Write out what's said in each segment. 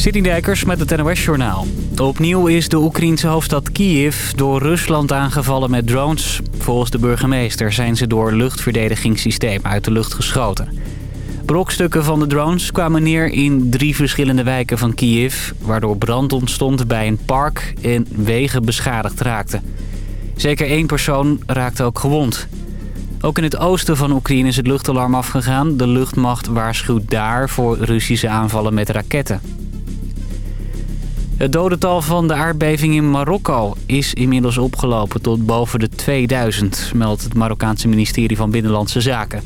Citydijkers met het NOS-journaal. Opnieuw is de Oekraïense hoofdstad Kiev door Rusland aangevallen met drones. Volgens de burgemeester zijn ze door luchtverdedigingssystemen uit de lucht geschoten. Brokstukken van de drones kwamen neer in drie verschillende wijken van Kiev... waardoor brand ontstond bij een park en wegen beschadigd raakten. Zeker één persoon raakte ook gewond. Ook in het oosten van Oekraïne is het luchtalarm afgegaan. De luchtmacht waarschuwt daar voor Russische aanvallen met raketten. Het dodental van de aardbeving in Marokko is inmiddels opgelopen tot boven de 2000, meldt het Marokkaanse ministerie van Binnenlandse Zaken.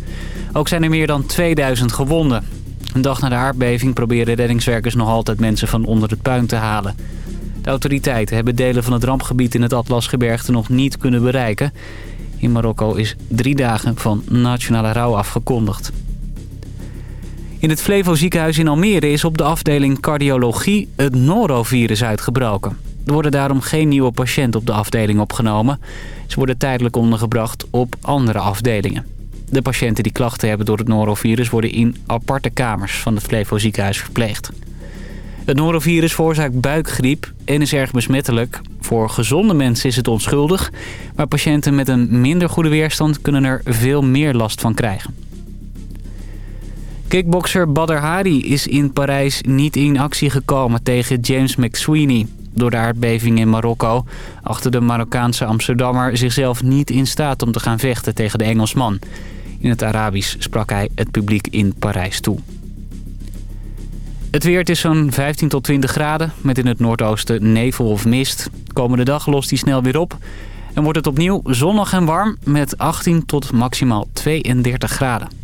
Ook zijn er meer dan 2000 gewonden. Een dag na de aardbeving proberen reddingswerkers nog altijd mensen van onder het puin te halen. De autoriteiten hebben delen van het rampgebied in het Atlasgebergte nog niet kunnen bereiken. In Marokko is drie dagen van nationale rouw afgekondigd. In het Flevo ziekenhuis in Almere is op de afdeling cardiologie het norovirus uitgebroken. Er worden daarom geen nieuwe patiënten op de afdeling opgenomen. Ze worden tijdelijk ondergebracht op andere afdelingen. De patiënten die klachten hebben door het norovirus worden in aparte kamers van het Flevo ziekenhuis verpleegd. Het norovirus veroorzaakt buikgriep en is erg besmettelijk. Voor gezonde mensen is het onschuldig, maar patiënten met een minder goede weerstand kunnen er veel meer last van krijgen. Kickbokser Badr Hari is in Parijs niet in actie gekomen tegen James McSweeney. Door de aardbeving in Marokko achter de Marokkaanse Amsterdammer zichzelf niet in staat om te gaan vechten tegen de Engelsman. In het Arabisch sprak hij het publiek in Parijs toe. Het weer is zo'n 15 tot 20 graden, met in het noordoosten nevel of mist. Komende dag lost die snel weer op en wordt het opnieuw zonnig en warm met 18 tot maximaal 32 graden.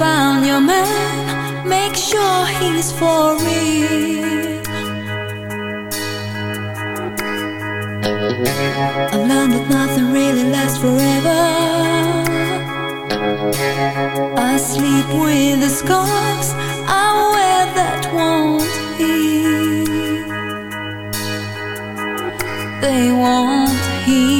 found your man, make sure he's for real. I've learned that nothing really lasts forever. I sleep with the scars I wear that won't heal. They won't heal.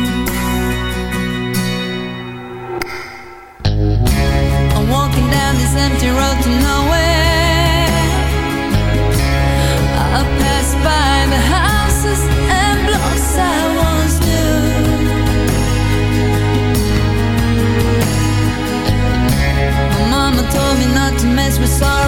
empty road to nowhere. I pass by the houses and blocks I once knew. My mama told me not to mess with sorrow.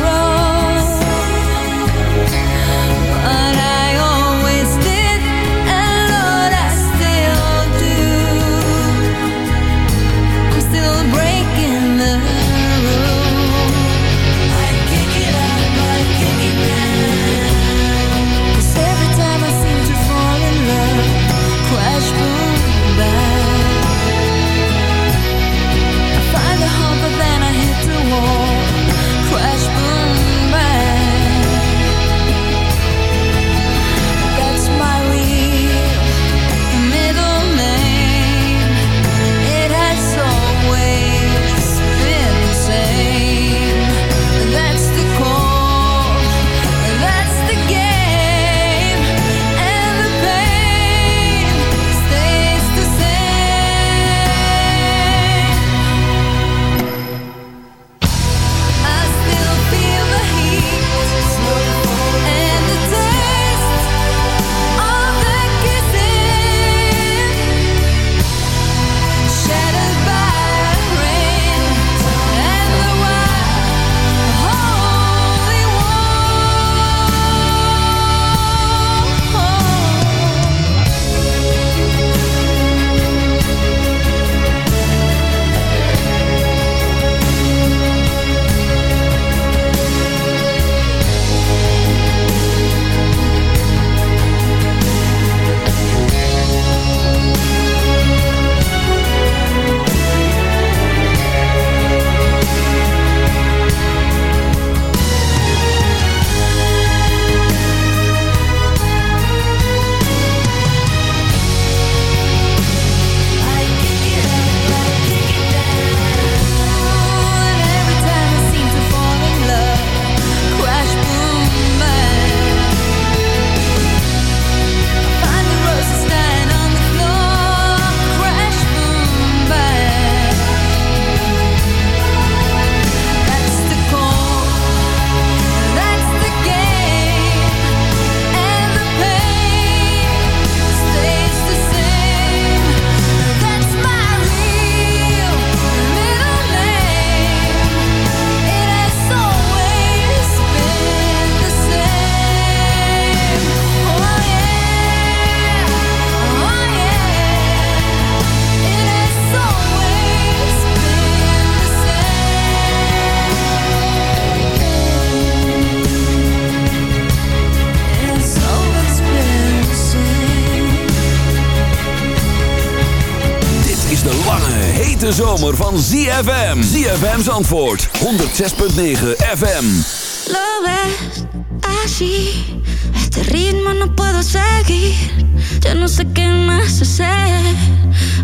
zomer van ZFM. ZFM's antwoord 106.9 FM. Lo ves así, este ritmo no puedo seguir. Yo no sé qué más hacer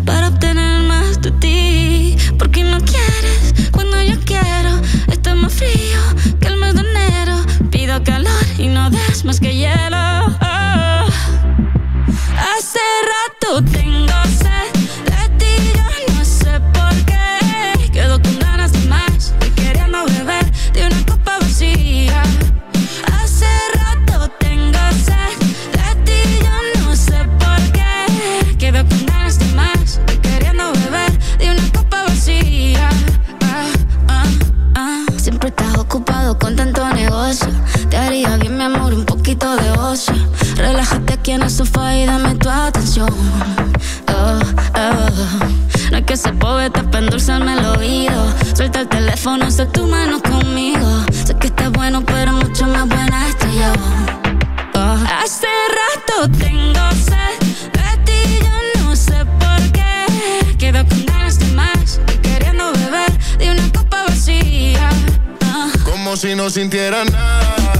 para obtener más de ti. Porque no quieres cuando yo quiero. Está más frío que el mes de enero. Pido calor y no des más que hielo. Oh. oh. Hace rato tengo teléfono, usa tu mano conmigo. Sé que estás bueno, pero mucho más buena estoy yo. Oh. Hace rato tengo sed de ti, yo no sé por qué. Quedo con ganas de más queriendo beber de una copa vacía. Oh. Como si no sintiera nada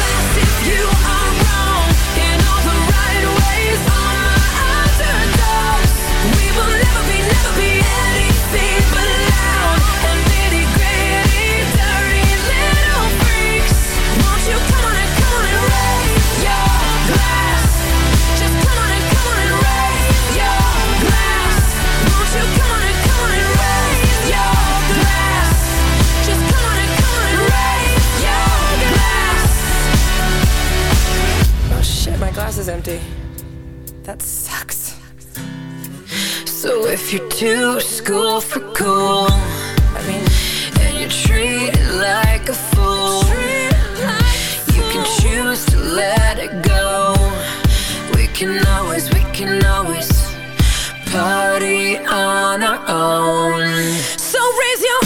is empty. That sucks. So if you're too school for cool, I mean, and you treat it like a fool, like you can choose to let it go. We can always, we can always party on our own. So raise your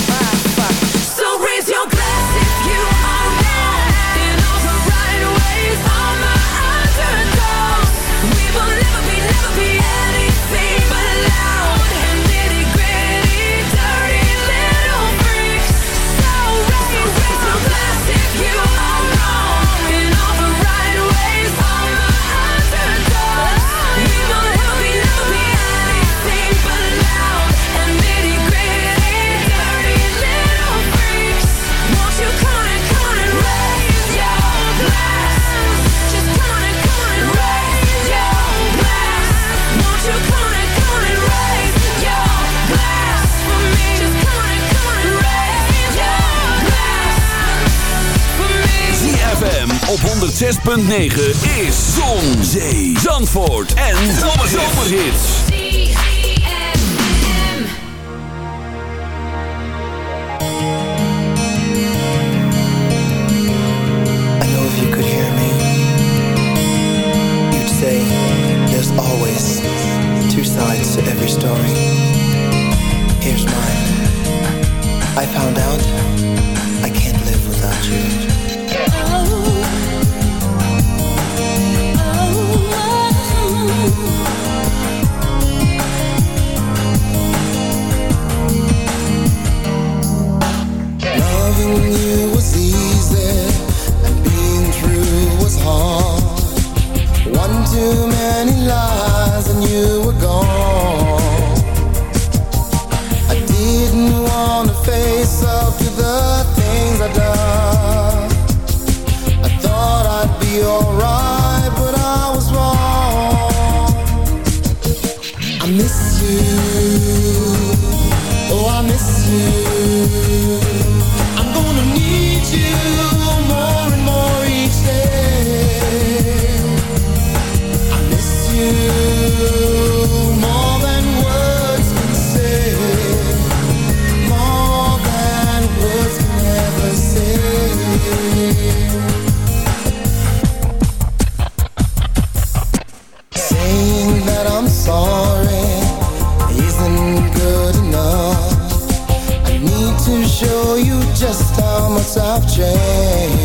106.9 is Zon, Zee, Zandvoort en Zomerhits. I know if you could hear me, you'd say there's always two sides to every story. Here's mine. I found out just how much I've changed.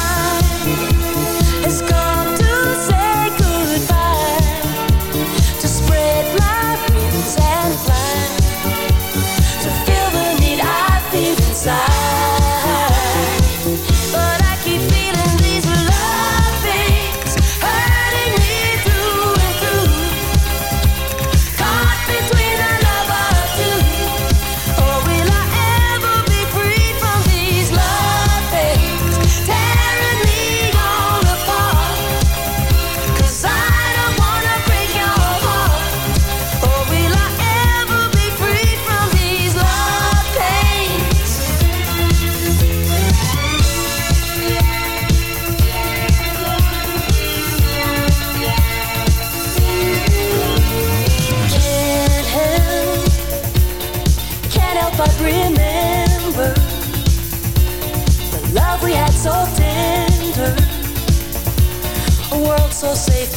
Thank you.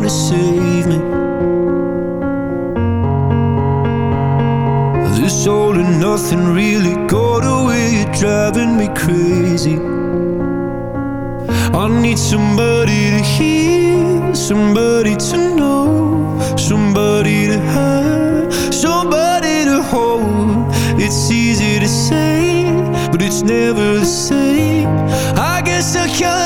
to save me This all and nothing really got away You're driving me crazy I need somebody to hear, somebody to know, somebody to have, somebody to hold. It's easy to say, but it's never the same. I guess I kinda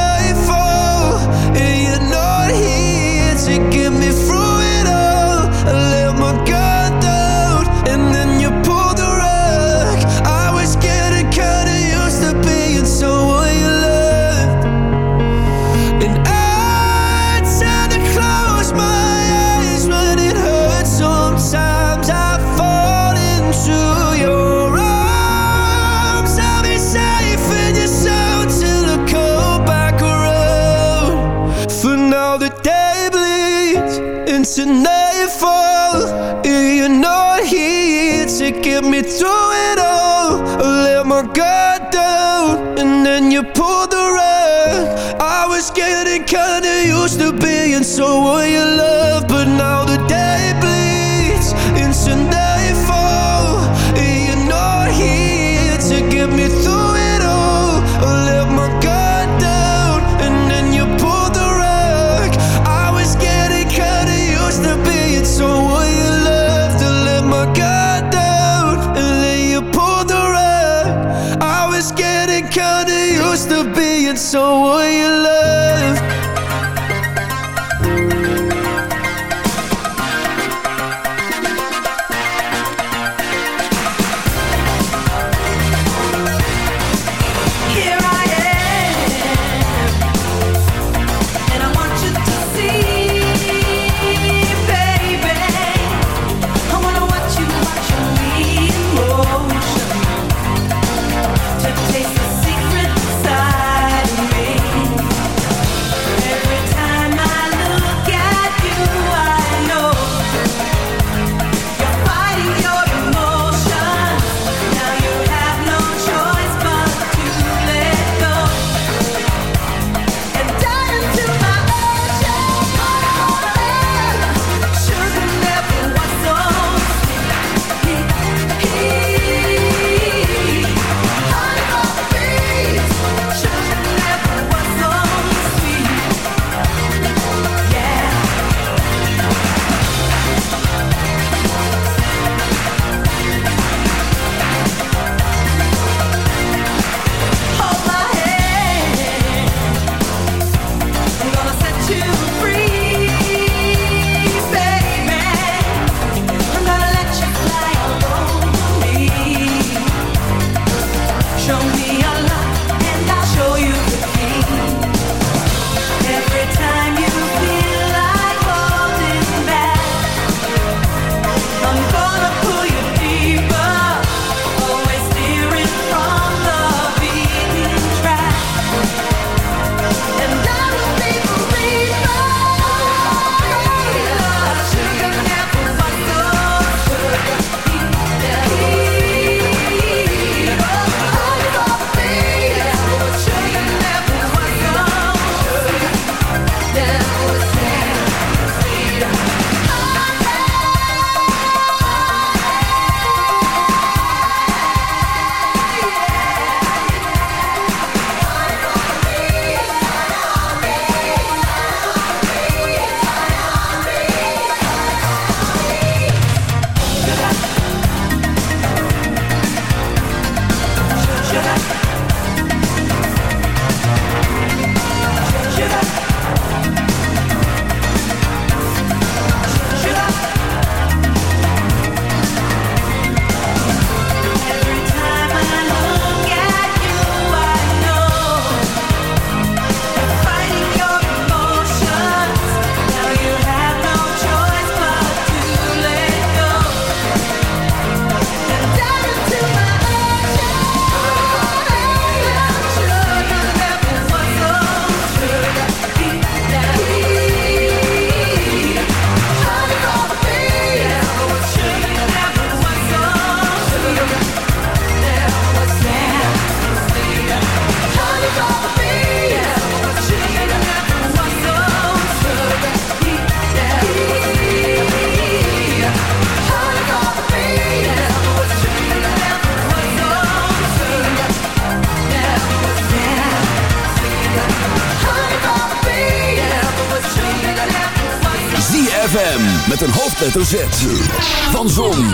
get me through it all. I let my guard down, and then you pulled the rug. I was getting kinda used to being someone you love, but now hoofdletter Z. Van Zon,